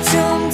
中